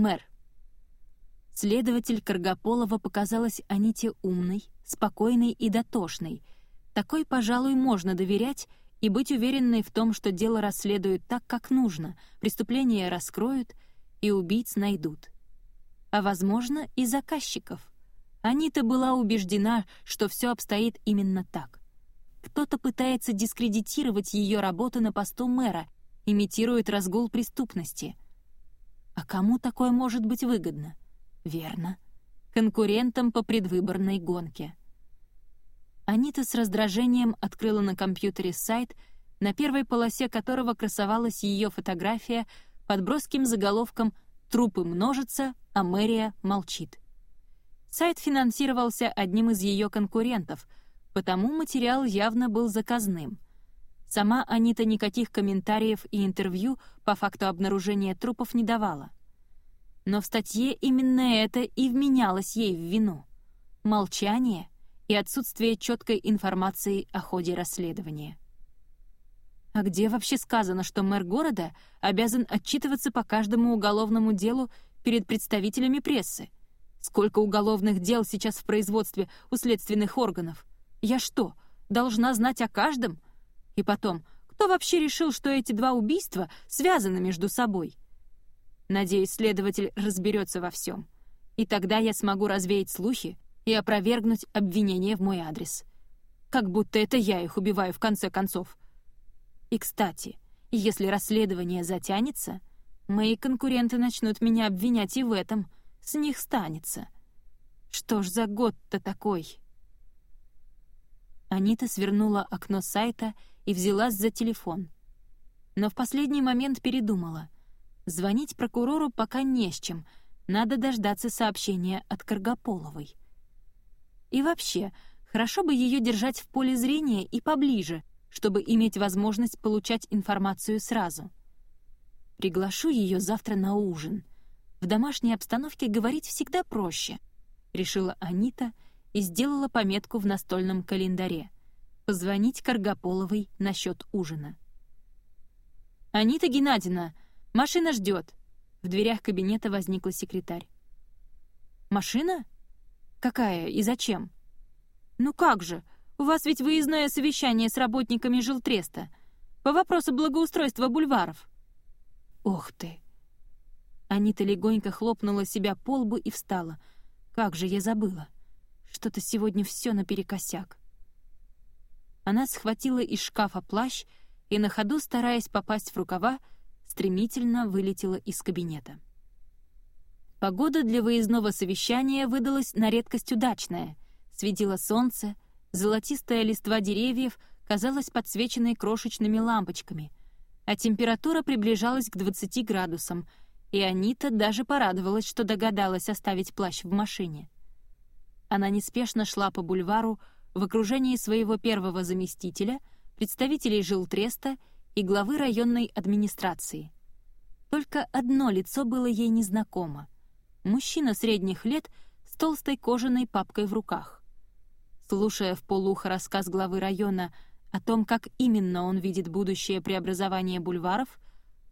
Мэр. Следователь Каргополова показалась Аните умной, спокойной и дотошной. Такой, пожалуй, можно доверять и быть уверенной в том, что дело расследуют так, как нужно, преступления раскроют и убийц найдут. А, возможно, и заказчиков. Анита была убеждена, что все обстоит именно так. Кто-то пытается дискредитировать ее работу на посту мэра, имитирует разгул преступности. А кому такое может быть выгодно? Верно. Конкурентам по предвыборной гонке. Анита с раздражением открыла на компьютере сайт, на первой полосе которого красовалась ее фотография под броским заголовком «Трупы множатся, а мэрия молчит». Сайт финансировался одним из ее конкурентов, потому материал явно был заказным. Сама Анита никаких комментариев и интервью по факту обнаружения трупов не давала. Но в статье именно это и вменялось ей в вину. Молчание и отсутствие четкой информации о ходе расследования. А где вообще сказано, что мэр города обязан отчитываться по каждому уголовному делу перед представителями прессы? Сколько уголовных дел сейчас в производстве у следственных органов? Я что, должна знать о каждом? И потом, кто вообще решил, что эти два убийства связаны между собой? Надеюсь, следователь разберется во всем. И тогда я смогу развеять слухи, и опровергнуть обвинения в мой адрес. Как будто это я их убиваю в конце концов. И, кстати, если расследование затянется, мои конкуренты начнут меня обвинять и в этом, с них станется. Что ж за год-то такой? Анита свернула окно сайта и взялась за телефон. Но в последний момент передумала. Звонить прокурору пока не с чем, надо дождаться сообщения от Каргополовой. И вообще, хорошо бы ее держать в поле зрения и поближе, чтобы иметь возможность получать информацию сразу. Приглашу ее завтра на ужин. В домашней обстановке говорить всегда проще, решила Анита и сделала пометку в настольном календаре. Позвонить Каргополовой насчет ужина. «Анита Геннадьевна, машина ждет!» В дверях кабинета возникла секретарь. «Машина?» «Какая и зачем?» «Ну как же, у вас ведь выездное совещание с работниками жилтреста по вопросу благоустройства бульваров». «Ох ты!» Анита легонько хлопнула себя по лбу и встала. «Как же я забыла! Что-то сегодня все наперекосяк!» Она схватила из шкафа плащ и на ходу, стараясь попасть в рукава, стремительно вылетела из кабинета. Погода для выездного совещания выдалась на редкость удачная. Светило солнце, золотистая листва деревьев казалась подсвеченной крошечными лампочками, а температура приближалась к 20 градусам, и Анита даже порадовалась, что догадалась оставить плащ в машине. Она неспешно шла по бульвару в окружении своего первого заместителя, представителей жилтреста и главы районной администрации. Только одно лицо было ей незнакомо — мужчина средних лет с толстой кожаной папкой в руках. Слушая в полухо рассказ главы района о том, как именно он видит будущее преобразование бульваров,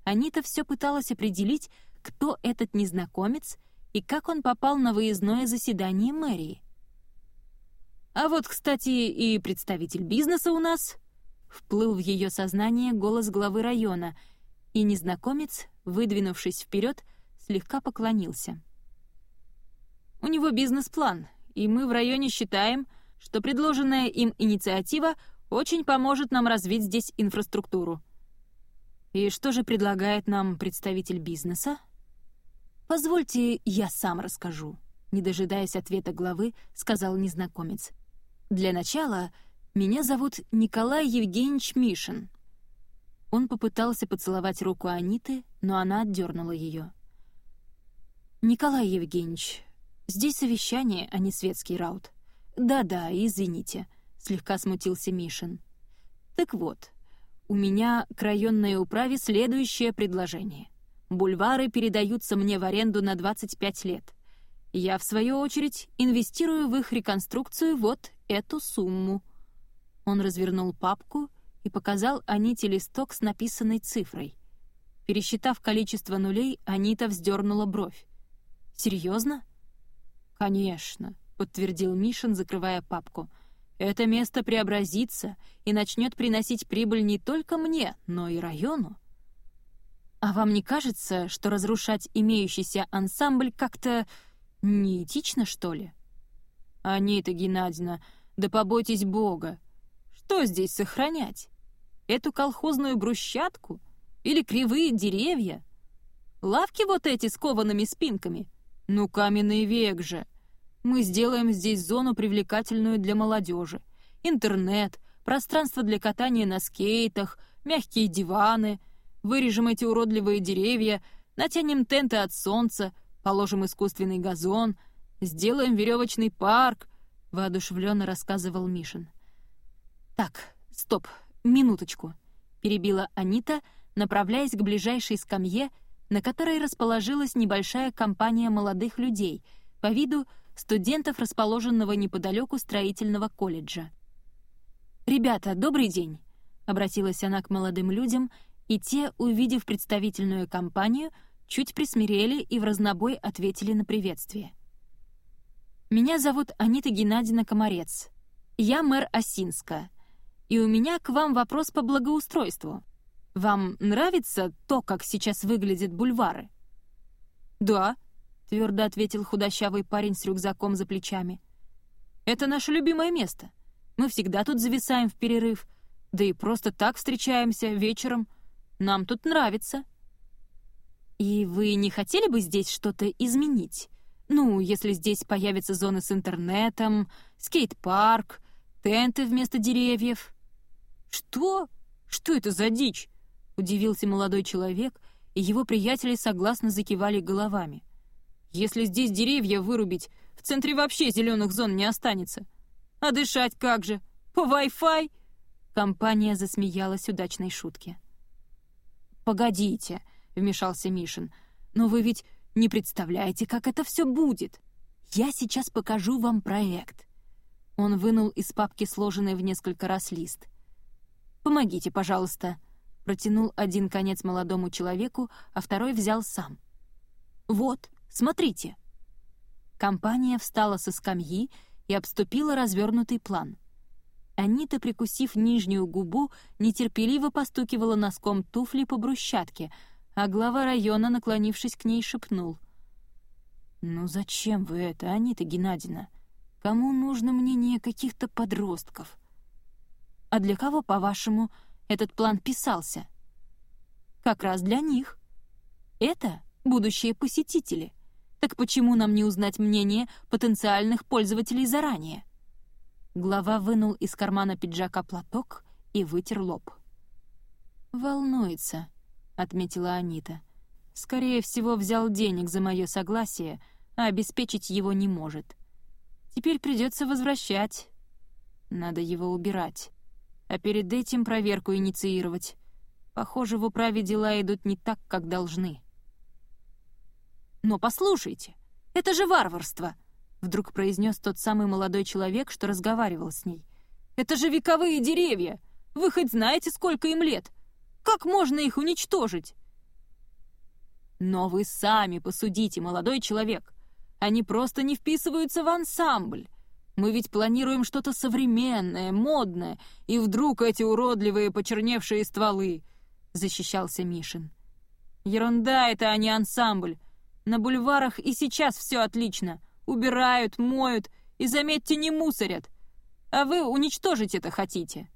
Анита все пыталась определить, кто этот незнакомец и как он попал на выездное заседание мэрии. «А вот, кстати, и представитель бизнеса у нас», — вплыл в ее сознание голос главы района, и незнакомец, выдвинувшись вперед, слегка поклонился. У него бизнес-план, и мы в районе считаем, что предложенная им инициатива очень поможет нам развить здесь инфраструктуру. И что же предлагает нам представитель бизнеса? Позвольте, я сам расскажу. Не дожидаясь ответа главы, сказал незнакомец. Для начала меня зовут Николай Евгеньевич Мишин. Он попытался поцеловать руку Аниты, но она отдернула ее. «Николай Евгеньевич, Здесь совещание, а не светский раут. Да-да, извините, слегка смутился Мишин. Так вот, у меня к районной управе следующее предложение. Бульвары передаются мне в аренду на 25 лет. Я, в свою очередь, инвестирую в их реконструкцию вот эту сумму. Он развернул папку и показал Аните листок с написанной цифрой. Пересчитав количество нулей, Анита вздернула бровь. Серьезно? «Конечно», — подтвердил Мишин, закрывая папку. «Это место преобразится и начнет приносить прибыль не только мне, но и району». «А вам не кажется, что разрушать имеющийся ансамбль как-то неэтично, что ли?» «Анита Геннадьевна, да побойтесь Бога! Что здесь сохранять? Эту колхозную брусчатку? Или кривые деревья? Лавки вот эти с коваными спинками? Ну, каменный век же! Мы сделаем здесь зону привлекательную для молодежи. Интернет, пространство для катания на скейтах, мягкие диваны — Вырежем эти уродливые деревья, натянем тенты от солнца, положим искусственный газон, сделаем веревочный парк», — воодушевленно рассказывал Мишин. «Так, стоп, минуточку», — перебила Анита, направляясь к ближайшей скамье, на которой расположилась небольшая компания молодых людей, по виду студентов, расположенного неподалеку строительного колледжа. «Ребята, добрый день!» — обратилась она к молодым людям — и те, увидев представительную компанию, чуть присмирели и в разнобой ответили на приветствие. «Меня зовут Анита Геннадьевна Комарец. Я мэр Осинска. И у меня к вам вопрос по благоустройству. Вам нравится то, как сейчас выглядят бульвары?» «Да», — твердо ответил худощавый парень с рюкзаком за плечами. «Это наше любимое место. Мы всегда тут зависаем в перерыв, да и просто так встречаемся вечером». Нам тут нравится». «И вы не хотели бы здесь что-то изменить? Ну, если здесь появятся зоны с интернетом, скейт-парк, тенты вместо деревьев?» «Что? Что это за дичь?» — удивился молодой человек, и его приятели согласно закивали головами. «Если здесь деревья вырубить, в центре вообще зеленых зон не останется. А дышать как же? По Wi-Fi?» Компания засмеялась удачной шутке. «Погодите», — вмешался Мишин, «но вы ведь не представляете, как это все будет. Я сейчас покажу вам проект». Он вынул из папки сложенный в несколько раз лист. «Помогите, пожалуйста», — протянул один конец молодому человеку, а второй взял сам. «Вот, смотрите». Компания встала со скамьи и обступила развернутый план — Анита, прикусив нижнюю губу, нетерпеливо постукивала носком туфли по брусчатке, а глава района, наклонившись к ней, шепнул. «Ну зачем вы это, Анита Геннадьевна? Кому нужно мнение каких-то подростков?» «А для кого, по-вашему, этот план писался?» «Как раз для них. Это будущие посетители. Так почему нам не узнать мнение потенциальных пользователей заранее?» Глава вынул из кармана пиджака платок и вытер лоб. «Волнуется», — отметила Анита. «Скорее всего, взял денег за мое согласие, а обеспечить его не может. Теперь придется возвращать. Надо его убирать. А перед этим проверку инициировать. Похоже, в управе дела идут не так, как должны». «Но послушайте, это же варварство!» — вдруг произнес тот самый молодой человек, что разговаривал с ней. «Это же вековые деревья! Вы хоть знаете, сколько им лет? Как можно их уничтожить?» «Но вы сами посудите, молодой человек. Они просто не вписываются в ансамбль. Мы ведь планируем что-то современное, модное, и вдруг эти уродливые почерневшие стволы!» — защищался Мишин. «Ерунда это, а не ансамбль. На бульварах и сейчас все отлично убирают, моют и, заметьте, не мусорят. А вы уничтожить это хотите».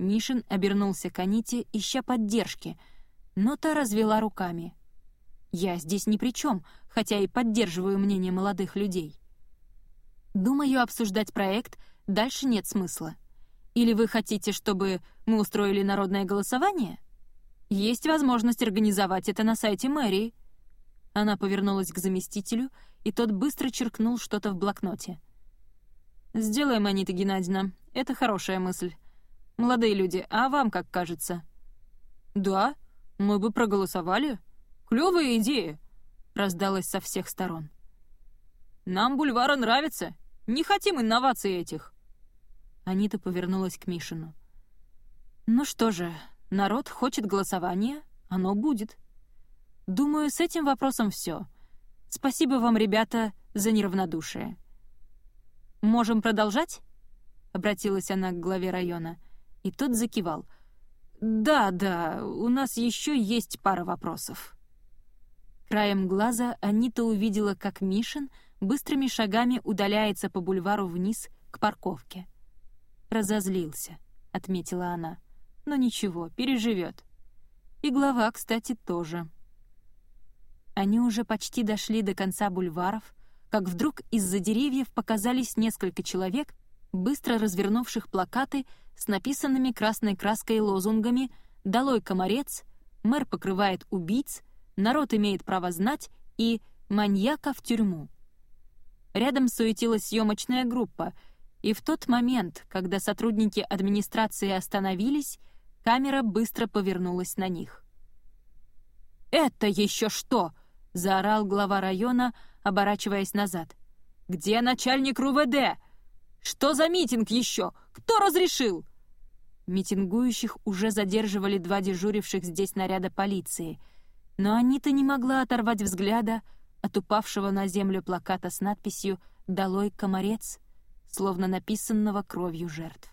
Мишин обернулся к Аните, ища поддержки, но та развела руками. «Я здесь ни при чем, хотя и поддерживаю мнение молодых людей. Думаю, обсуждать проект дальше нет смысла. Или вы хотите, чтобы мы устроили народное голосование? Есть возможность организовать это на сайте мэрии». Она повернулась к заместителю — и тот быстро черкнул что-то в блокноте. «Сделаем, Анита Геннадьевна. Это хорошая мысль. Молодые люди, а вам как кажется?» «Да, мы бы проголосовали. Клевая идея!» — раздалась со всех сторон. «Нам бульвара нравится. Не хотим инноваций этих». Анита повернулась к Мишину. «Ну что же, народ хочет голосования, оно будет. Думаю, с этим вопросом все. Спасибо вам, ребята, за неравнодушие. «Можем продолжать?» — обратилась она к главе района, и тот закивал. «Да, да, у нас еще есть пара вопросов». Краем глаза Анита увидела, как Мишин быстрыми шагами удаляется по бульвару вниз к парковке. «Разозлился», — отметила она. «Но ничего, переживет. И глава, кстати, тоже». Они уже почти дошли до конца бульваров, как вдруг из-за деревьев показались несколько человек, быстро развернувших плакаты с написанными красной краской лозунгами «Долой комарец», «Мэр покрывает убийц», народ имеет право знать и «маньяка в тюрьму». Рядом суетилась съемочная группа, и в тот момент, когда сотрудники администрации остановились, камера быстро повернулась на них. «Это еще что?» — заорал глава района, оборачиваясь назад. «Где начальник РУВД? Что за митинг еще? Кто разрешил?» Митингующих уже задерживали два дежуривших здесь наряда полиции — но Анита не могла оторвать взгляда от упавшего на землю плаката с надписью «Долой комарец», словно написанного кровью жертв.